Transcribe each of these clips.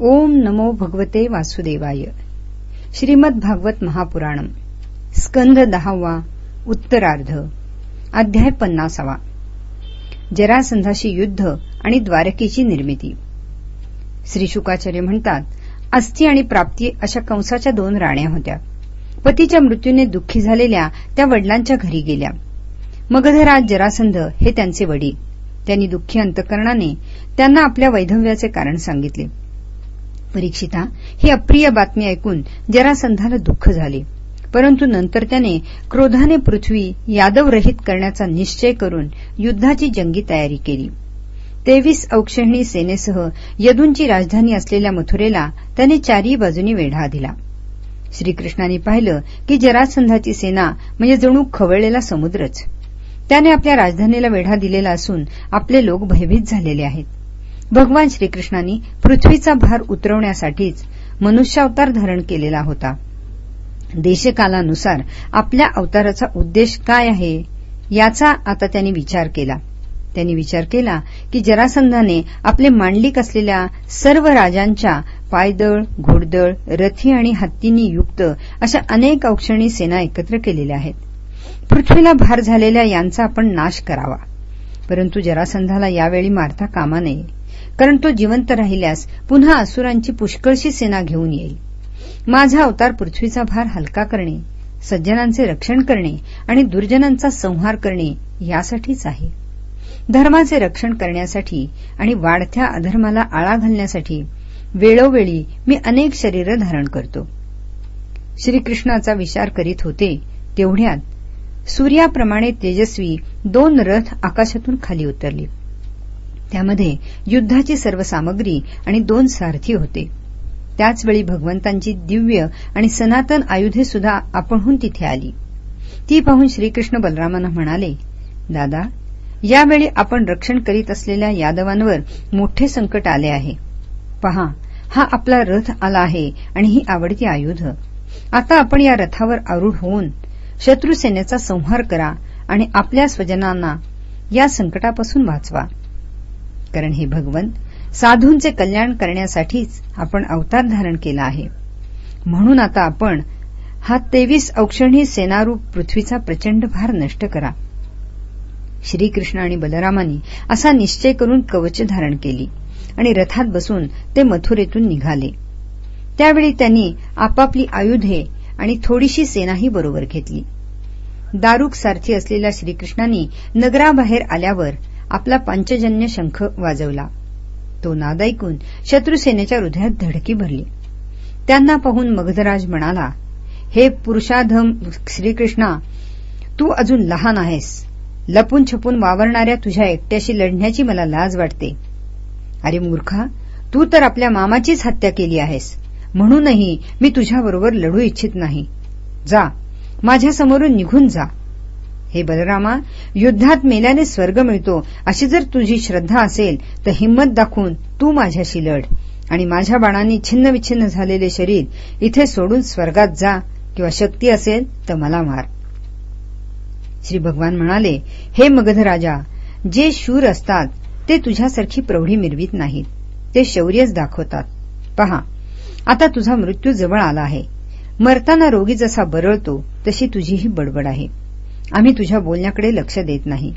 ओम नमो भगवते वासुदेवाय. श्रीमद भागवत महापुराणम. स्कंध दहावा उत्तरार्ध अध्याय पन्नासावा. जरासंधाशी युद्ध आणि द्वारकेची निर्मिती. श्री शुकाचार्य म्हणतात अस्थि आणि प्राप्ती अशा कंसाच्या दोन राण्या होत्या. पतीच्या मृत्यूने दुःखी झालेल्या त्या वडिलांच्या घरी गेल्या. मगधराज जरासंध हे त्यांचे वडील. त्यांनी दुःखी अंतकरणाने त्यांना आपल्या वैधव्याचे कारण सांगितले. परीक्षिता ही अप्रिय बातमी ऐकून जरासंधाला दुःख झाले. परंतु नंतर त्याने क्रोधाने पृथ्वी यादवरहित करण्याचा निश्चय करून युद्धाची जंगी तयारी केली. तेवीस औक्षहिणी सेनेसह यदूंची राजधानी असलेल्या मथुरेला त्याने चारही बाजूनी वेढा दिला. श्रीकृष्णांनी पाहिलं की जरासंधाची सेना म्हणजे जणू खवळलेला समुद्रच. त्याने आपल्या राजधानीला वेढा दिलेला असून आपले लोक भयभीत झालेले आहेत. भगवान श्रीकृष्णांनी पृथ्वीचा भार उतरवण्यासाठीच मनुष्यावतार धारण केलेला होता. देशकालानुसार आपल्या अवताराचा उद्देश काय आहे याचा आता त्यांनी विचार केला. त्यांनी विचार केला की जरासंधाने आपले मांडलिक असलेल्या सर्व राजांच्या पायदळ घोडदळ रथी आणि हत्तींनी युक्त अशा अनेक औक्षणी सेना एकत्र केलेल्या आहेत. पृथ्वीला भार झालेल्या यांचा आपण नाश करावा. परंतु जरासंधाला यावेळी मारता कामा नये. कारण तो जिवंत राहिल्यास पुन्हा असुरांची पुष्कळशी सेना घेऊन येईल. माझा अवतार पृथ्वीचा भार हलका करणे सज्जनांचे रक्षण करणे आणि दुर्जनांचा संहार करणे यासाठीच आहे. धर्माचे रक्षण करण्यासाठी आणि वाढत्या अधर्माला आळा घालण्यासाठी वेळोवेळी मी अनेक शरीर धारण करतो. श्रीकृष्णाचा विचार करीत होते तेवढ्यात सूर्याप्रमाणे तेजस्वी दोन रथ आकाशातून खाली उतरले. त्यामध्ये युद्धाची सर्व सामग्री आणि दोन सारथी होते. त्याचवेळी भगवंतांची दिव्य आणि सनातन आयुधे सुद्धा आपणहून तिथे आली. ती पाहून श्रीकृष्ण बलरामांना म्हणाले दादा यावेळी आपण रक्षण करीत असलेल्या यादवांवर मोठे संकट आले आहे. पहा हा आपला रथ आला आहे आणि ही आवडती आयुध. आता आपण या रथावर आरूढ होऊन शत्रुसेनेचा संहार करा आणि आपल्या स्वजनांना या संकटापासून वाचवा. कारण हे भगवन साधूंचे कल्याण करण्यासाठीच आपण अवतार धारण केला आहे. म्हणून आता आपण हा तेवीस औक्षणी सेनारूप पृथ्वीचा प्रचंड भार नष्ट करा. श्रीकृष्ण आणि बलरामांनी असा निश्चय करून कवच धारण केली आणि रथात बसून ते मथुरेतून निघाले. त्यावेळी त्यांनी आपापली आयुधे आणि थोडीशी सेनाही बरोबर घेतली. दारुक सारथी असलेल्या श्रीकृष्णांनी नगराबाहेर आल्यावर आपला पंचजन्य शंख वाजवला. तो नाद ऐकून शत्रुसेनेच्या हृदयात धडकी भरली. त्यांना पाहून मगधराज म्हणाला हे पुरुषाधम श्रीकृष्णा तू अजून लहान आहेस. लपून छपून वावरणाऱ्या तुझ्या एकट्याशी लढण्याची मला लाज वाटते. अरे मूर्खा तू तर आपल्या मामाचीच हत्या केली आहेस. म्हणूनही मी तुझ्याबरोबर लढू इच्छित नाही. जा माझ्यासमोरून निघून जा. हे बलरामा युद्धात मेल्याने स्वर्ग मिळतो. अशी जर तुझी श्रद्धा असेल तर हिंमत दाखवून तू माझ्याशी लढ. आणि माझ्या बाणांनी छिन्नविच्छिन्न झालेले शरीर इथे सोडून स्वर्गात जा किंवा शक्ती असेल तर मला मार. श्री भगवान म्हणाले हे मगधराजा जे शूर असतात ते तुझ्यासारखी प्रौढी मिरवीत नाहीत. ते शौर्यच दाखवतात. पहा आता तुझा मृत्यू जवळ आला आहे. मरताना रोगी जसा बरळतो तशी तुझीही बडबड आहे. आम्ही तुझ्या बोलण्याकडे लक्ष देत नाही.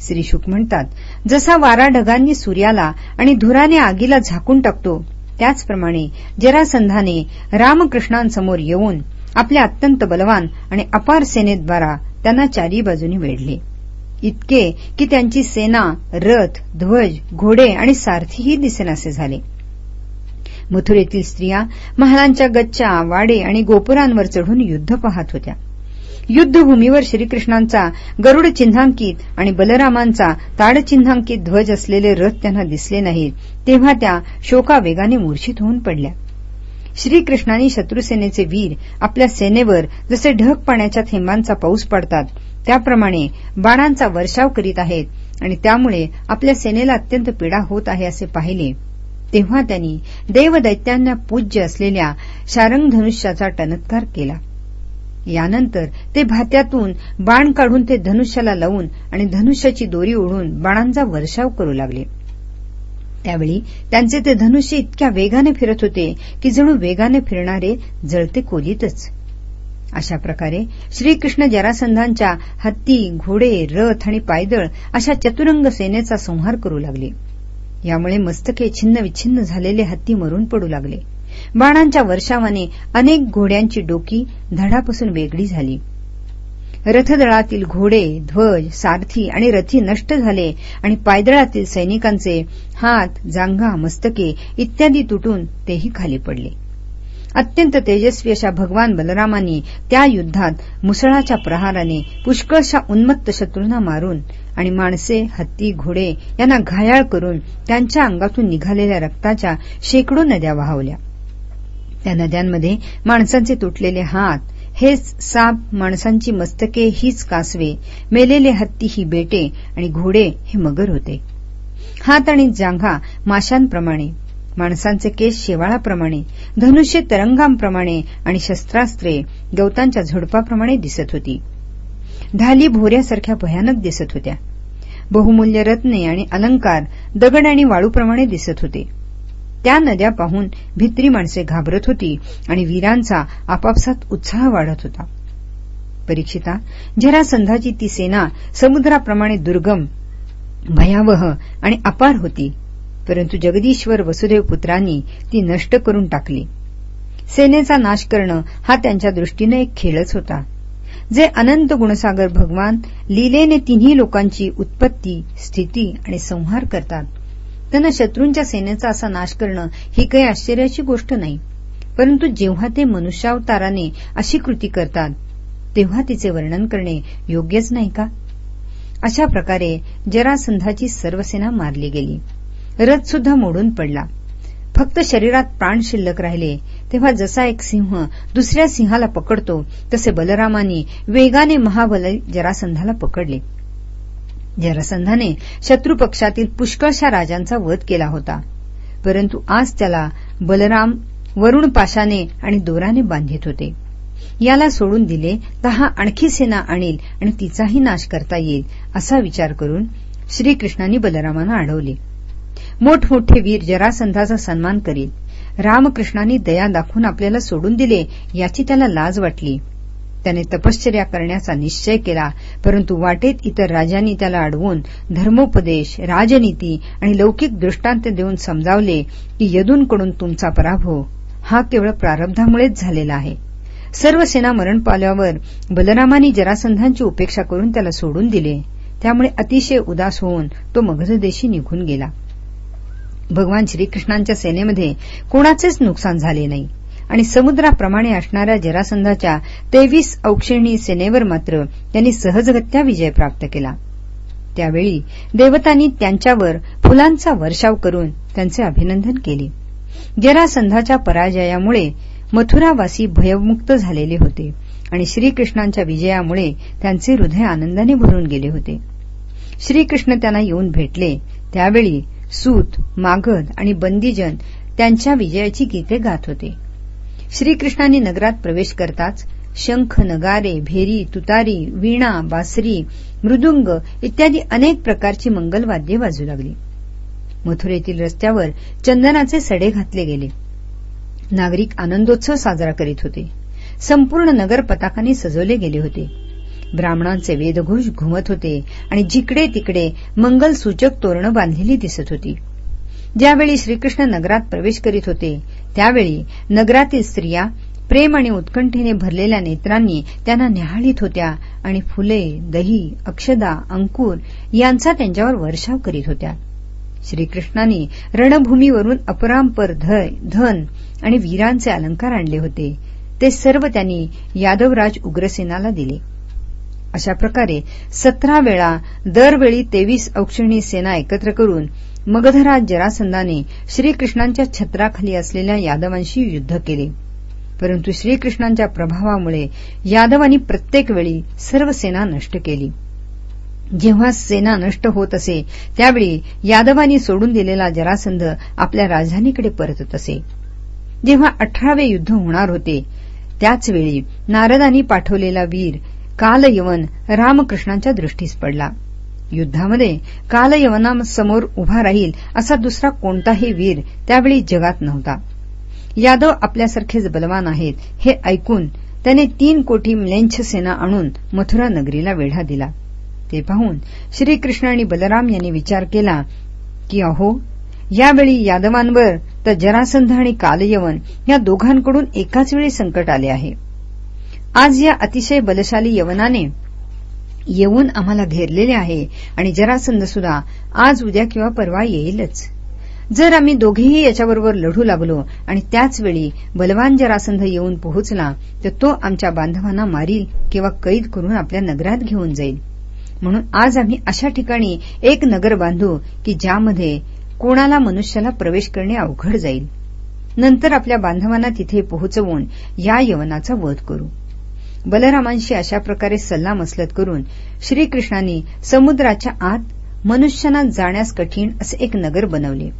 श्री शुक म्हणतात जसा वारा ढगांनी सूर्याला आणि धुराने आगीला झाकून टाकतो त्याचप्रमाणे जरासंधाने रामकृष्णांसमोर येऊन आपल्या अत्यंत बलवान आणि अपार सेनेद्वारा त्यांना चारी बाजूनी वेढले. इतके की त्यांची सेना रथ ध्वज घोडे आणि सारथीही दिसेनासे झाले. मथुरेतील स्त्रिया महालांच्या गच्च्या वाडे आणि गोपुरांवर चढून युद्ध पाहत होत्या. युद्धभूमीवर श्रीकृष्णांचा गरुड चिन्हांकित आणि बलरामांचा ताडचिन्हांकित ध्वज असलेले रथ त्यांना दिसले नाहीत तेव्हा त्या शोकावेगाने मूर्छित होऊन पडल्या. श्रीकृष्णांनी शत्रुसेनेचे वीर आपल्या सेनेवर जसे ढग पाण्याच्या थेंबांचा पाऊस पडतात त्याप्रमाणे बाणांचा वर्षाव करीत आहेत आणि त्यामुळे आपल्या सेनेला अत्यंत पीडा होत आहे असे पाहिले. तेव्हा त्यांनी देवदैत्यांना पूज्य असलेल्या शारंगधनुष्याचा टनत्कार केला. यानंतर ते भात्यातून बाण काढून ते धनुष्याला लावून आणि धनुष्याची दोरी ओढून बाणांचा वर्षाव करू लागले. त्यावेळी त्यांचे ते धनुष्य इतक्या वेगाने फिरत होते की जणू वेगाने फिरणारे जळते कोलीतच अशा प्रकारे श्रीकृष्ण जरासंधांच्या हत्ती घोडे रथ आणि पायदळ अशा चतुरंग सेनेचा संहार करू लागले. यामुळे मस्तके छिन्न विच्छिन्न झालेले हत्ती मरून पडू लागले. बाणांच्या वर्षावाने अनेक घोड्यांची डोकी धडापासून वेगळी झाली. रथदळातील घोडे ध्वज सारथी आणि रथी नष्ट झाले आणि पायदळातील सैनिकांचे हात जांघा मस्तके इत्यादी तुटून तेही खाली पडले. अत्यंत तेजस्वी अशा भगवान बलरामांनी त्या युद्धात मुसळाच्या प्रहाराने पुष्कळशा उन्मत्त शत्रूंना मारून आणि माणसे हत्ती घोडे यांना घायाळ करून त्यांच्या अंगातून निघालेल्या रक्ताच्या शेकडो नद्या वाहवल्या. त्या नद्यांमध्ये माणसांचे तुटलेले हात हेच साप माणसांची मस्तके हीच कासवे मेलेले हत्ती ही बेटे आणि घोडे हे मगर होते. हात आणि जांघा माशांप्रमाणे माणसांचे केस शेवाळाप्रमाणे धनुष्य तरंगांप्रमाणे आणि शस्त्रास्त्रे गवतांच्या झुडपाप्रमाणे दिसत होती. ढाली भोऱ्यासारख्या भयानक दिसत होत्या. बहुमूल्य रत्ने आणि अलंकार दगड आणि वाळूप्रमाणे दिसत होते. त्या नद्या पाहून भित्री माणसे घाबरत होती आणि वीरांचा आपापसात उत्साह वाढत होता. परीक्षिता जरासंधाची ती सेना समुद्राप्रमाणे दुर्गम भयावह आणि अपार होती परंतु जगदीश्वर वसुदेव पुत्रांनी ती नष्ट करून टाकली. सेनेचा नाश करणं हा त्यांच्या दृष्टीने एक खेळच होता. जे अनंत गुणसागर भगवान लीलेने तिन्ही लोकांची उत्पत्ती स्थिती आणि संहार करतात त्यांना शत्रूंच्या सेनेचा असा नाश करणं ही काही आश्चर्याची गोष्ट नाही. परंतु जेव्हा ते मनुष्यावताराने अशी कृती करतात तेव्हा तिचे वर्णन करणे योग्यच नाही का? अशा प्रकारे जरासंधाची सर्व सेना मारली गेली. रथ सुद्धा मोडून पडला. फक्त शरीरात प्राण शिल्लक राहिले तेव्हा जसा एक सिंह दुसऱ्या सिंहाला पकडतो तसे बलरामांनी वेगाने महाबल जरासंधाला पकडले. जरासंधाने शत्रुपक्षातील पुष्कळशा राजांचा वध केला होता. परंतु आज त्याला बलराम वरुण पाशाने आणि दोराने बांधित होते. याला सोडून दिले तर हा आणखी सेना आणील आणि तिचाही नाश करता येईल असा विचार करून श्रीकृष्णांनी बलरामांना अडवले. मोठमोठे वीर जरासंधाचा सन्मान करीत रामकृष्णांनी दया दाखवून आपल्याला सोडून दिले याची त्याला लाज वाटली. त्याने तपश्चर्या करण्याचा निश्चय केला. परंतु वाटेत इतर राजांनी त्याला अडवून धर्मोपदेश राजनीती आणि लौकिक दृष्टांत देऊन समजावले की यदूंकडून तुमचा पराभव हा केवळ प्रारब्धामुळेच झालेला आहे. सर्व सेना मरण पावल्यावर बलरामानी जरासंधांची उपेक्षा करून त्याला सोडून दिले. त्यामुळे अतिशय उदास होऊन तो मगधदेशी निघून गेला. भगवान श्रीकृष्णांच्या सेनेमध्ये कोणाचेच नुकसान झाले नाही. आणि समुद्राप्रमाणे असणाऱ्या जरासंधाच्या तेवीस औक्षिणी सेनेवर मात्र त्यांनी सहजगत्या विजय प्राप्त केला. त्यावेळी देवतांनी त्यांच्यावर फुलांचा वर्षाव करून त्यांचे अभिनंदन केले. जरासंधाच्या पराजयामुळे मथुरावासी भयमुक्त झालेले होते आणि श्रीकृष्णांच्या विजयामुळे त्यांचे हृदय आनंदाने भरून गेले होते. श्रीकृष्ण त्यांना येऊन भेटले. त्यावेळी सूत मागध आणि बंदीजन त्यांच्या विजयाची गीते गात होते. श्रीकृष्णांनी नगरात प्रवेश करताच शंख नगारे भेरी तुतारी वीणा बासरी मृदुंग इत्यादी अनेक प्रकारची मंगलवाद्ये वाजू लागली. मथुरेतील रस्त्यावर चंदनाचे सडे घातले गेले. नागरिक आनंदोत्सव साजरा करीत होते. संपूर्ण नगर पताकाने सजवले गेले होते. ब्राह्मणांचे वेदघोष घुमत होते आणि जिकडे तिकडे मंगलसूचक तोरणं बांधलेली दिसत होती. ज्यावेळी श्रीकृष्ण नगरात प्रवेश करीत होते त्यावेळी नगरातील स्त्रिया प्रेम आणि उत्कंठेने भरलेल्या नेत्रांनी त्यांना न्याहाळीत होत्या आणि फुले दही अक्षदा अंकुर यांचा त्यांच्यावर वर्षाव करीत होत्या. श्रीकृष्णांनी रणभूमीवरून अपरांपर धन आणि वीरांचे अलंकार आणले होते. ते सर्व त्यांनी यादवराज उग्रसेनाला दिले. अशा प्रकारे सतरा वेळा दरवेळी तेवीस औक्षिणी सेना एकत्र करून मगधराज जरासंधाने श्रीकृष्णांच्या छत्राखाली असलेल्या यादवांशी युद्ध केले. परंतु श्रीकृष्णांच्या प्रभावामुळे यादवांनी प्रत्येक वेळी सर्व सेना नष्ट केली. जेव्हा सेना नष्ट होत असे त्यावेळी यादवांनी सोडून दिलेला जरासंध आपल्या राजधानीकडे परतत असे. जेव्हा अठरावे युद्ध होणार होते त्याचवेळी नारदांनी पाठवलेला वीर कालयवन रामकृष्णांच्या दृष्टीस पडला. युद्धामध्ये कालयवनासमोर उभा राहील असा दुसरा कोणताही वीर त्यावेळी जगात नव्हता. यादव आपल्यासारखेच बलवान आहेत हे ऐकून त्याने तीन कोटी म्लेंछ सेना आणून मथुरा नगरीला वेढा दिला. ते पाहून श्रीकृष्ण आणि बलराम यांनी विचार केला की अहो यावेळी यादवांवर तर जरासंध आणि कालयवन या दोघांकडून एकाच वेळी संकट आले आहे. आज या अतिशय बलशाली यवनाने येऊन आम्हाला घेरलेले आहे आणि जरासंध सुद्धा आज उद्या किंवा परवा येईलच. जर आम्ही दोघेही याच्याबरोबर लढू लागलो आणि त्याचवेळी बलवान जरासंध येऊन पोहोचला तर तो आमच्या बांधवांना मारील किंवा कैद करून आपल्या नगरात घेऊन जाईल. म्हणून आज आम्ही अशा ठिकाणी एक नगर बांधू की ज्यामध्ये कोणाला मनुष्याला प्रवेश करणे अवघड जाईल. नंतर आपल्या बांधवांना तिथे पोहोचवून या यवनाचा वध करू. बलरामांशी अशा प्रकारे सल्लामसलत करून श्रीकृष्णांनी समुद्राच्या आत मनुष्यांना जाण्यास कठीण असे एक नगर बनवले.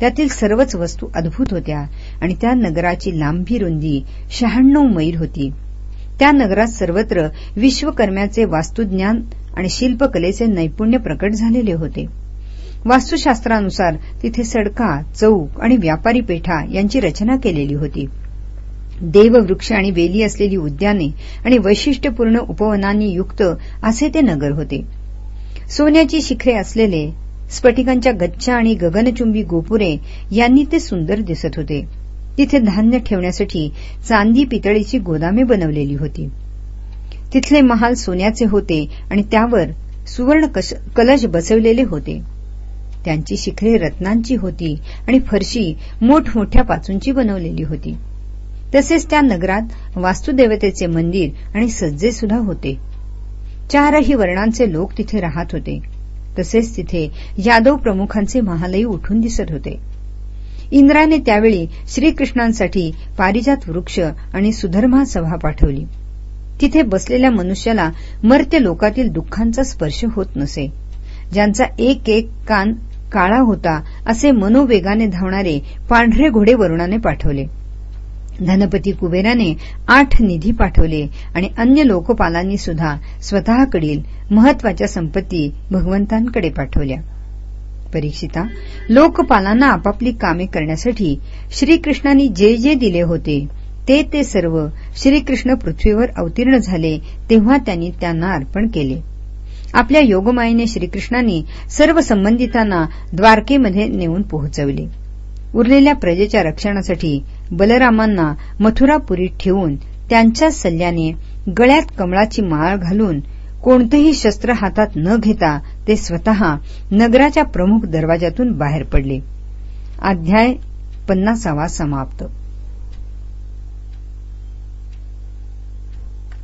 त्यातील सर्वच वस्तू अद्भुत होत्या आणि त्या नगराची लांबी रुंदी शहाण्णव मैल होती. त्या नगरात सर्वत्र विश्वकर्म्याचे वास्तुज्ञान आणि शिल्पकलेचे नैपुण्य प्रकट झालेले होते. वास्तुशास्त्रानुसार तिथे सडका चौक आणि व्यापारी पेठा यांची रचना केलेली होती. देववृक्ष आणि वेली असलेली उद्याने आणि वैशिष्ट्यपूर्ण उपवनांनी युक्त असे ते नगर होते. सोन्याची शिखरे असलेले स्फटिकांच्या गच्च्या आणि गगनचुंबी गोपुरे यांनी ते सुंदर दिसत होते. तिथे धान्य ठेवण्यासाठी चांदी पितळीची गोदामे बनवलेली होती. तिथले महाल सोन्याचे होते आणि त्यावर सुवर्ण कलश बसवलेले होते. त्यांची शिखरे रत्नांची होती आणि फरशी मोठमोठ्या पाचूंची बनवलेली होती. तसेच त्या नगरात वास्तुदेवतेचे मंदिर आणि सज्जे सुद्धा होते. चारही वर्णांचे लोक तिथे राहत होते. तसेच तिथे यादव प्रमुखांचे महालही उठून दिसत होते. इंद्राने त्यावेळी श्रीकृष्णांसाठी पारिजात वृक्ष आणि सुधर्मा सभा पाठवली. तिथे बसलेल्या मनुष्याला मर्त्य लोकातील दुःखांचा स्पर्श होत नसे. ज्यांचा एक एक कान काळा होता असे मनोवेगाने धावणारे पांढरे घोडे वरुणाने पाठवले. धनपती कुबेराने आठ निधी पाठवले आणि अन्य लोकपालांनी सुद्धा स्वतःकडील महत्त्वाच्या संपत्ती भगवंतांकडे पाठवल्या. परीक्षिता लोकपालांना आपापली कामे करण्यासाठी श्रीकृष्णांनी जे जे दिले होते ते ते सर्व श्रीकृष्ण पृथ्वीवर अवतीर्ण झाले तेव्हा त्यांनी त्यांना अर्पण केले. आपल्या योगमायेने श्रीकृष्णांनी सर्व संबंधितांना द्वारकेमध्ये नेऊन पोहोचवले. उरलेल्या प्रजेच्या रक्षणासाठी बलरामांना मथुरापुरीत ठेवून त्यांच्या सल्ल्याने गळ्यात कमळाची माळ घालून कोणतेही शस्त्र हातात न घेता ते स्वतः नगराच्या प्रमुख दरवाजातून बाहेर पडले. अध्याय पन्नासावा समाप्त.